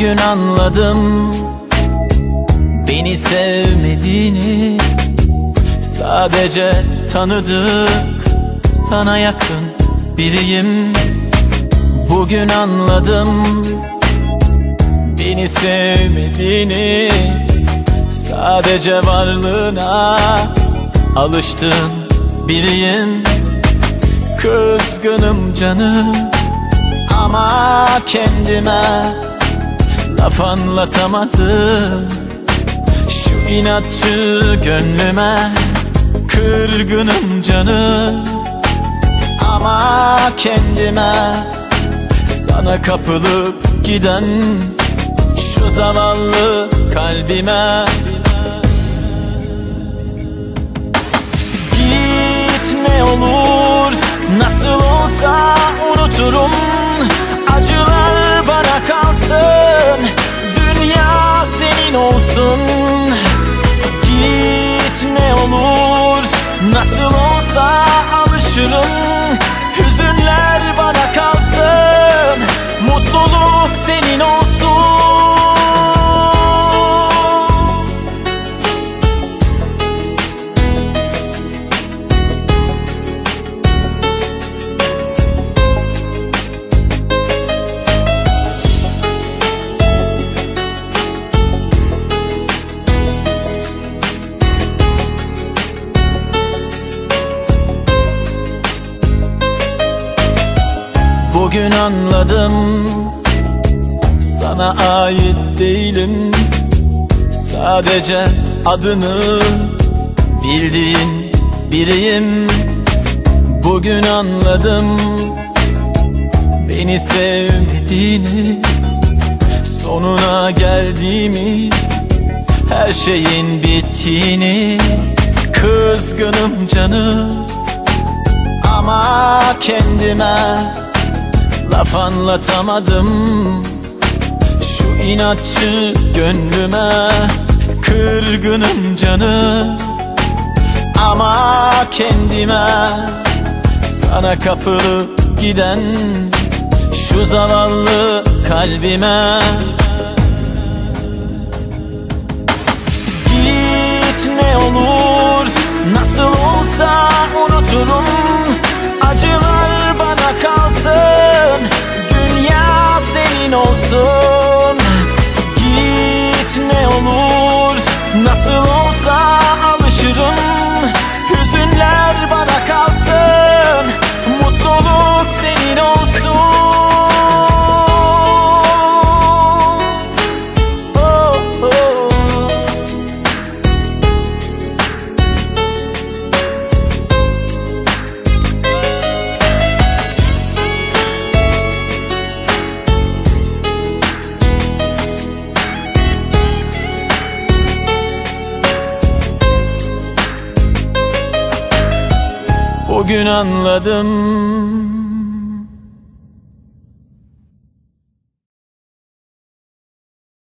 Bugün anladım Beni sevmediğini. Sadece tanıdık Sana yakın biriyim. Bugün anladım Beni sevmediğini. Sadece varlığına Alıştın biriyim. Kızgınım canım Ama kendime Laf anlatamadım Şu inatçı gönlüme Kırgınım canım Ama kendime Sana kapılıp giden Şu zavallı kalbime. Git ne olur Bugün anladım. Sana ait değilim. Sadece adını Bildiğin biriyim. Bugün anladım. Beni sevmediğini Sonuna geldiğimi Her şeyin bittiğini. Kızgınım canım Ama kendime Laf anlatamadım. Şu inatçı gönlüme Kırgınım canım Ama kendime Sana kapılıp giden Şu zavallı kalbime Bugün anladım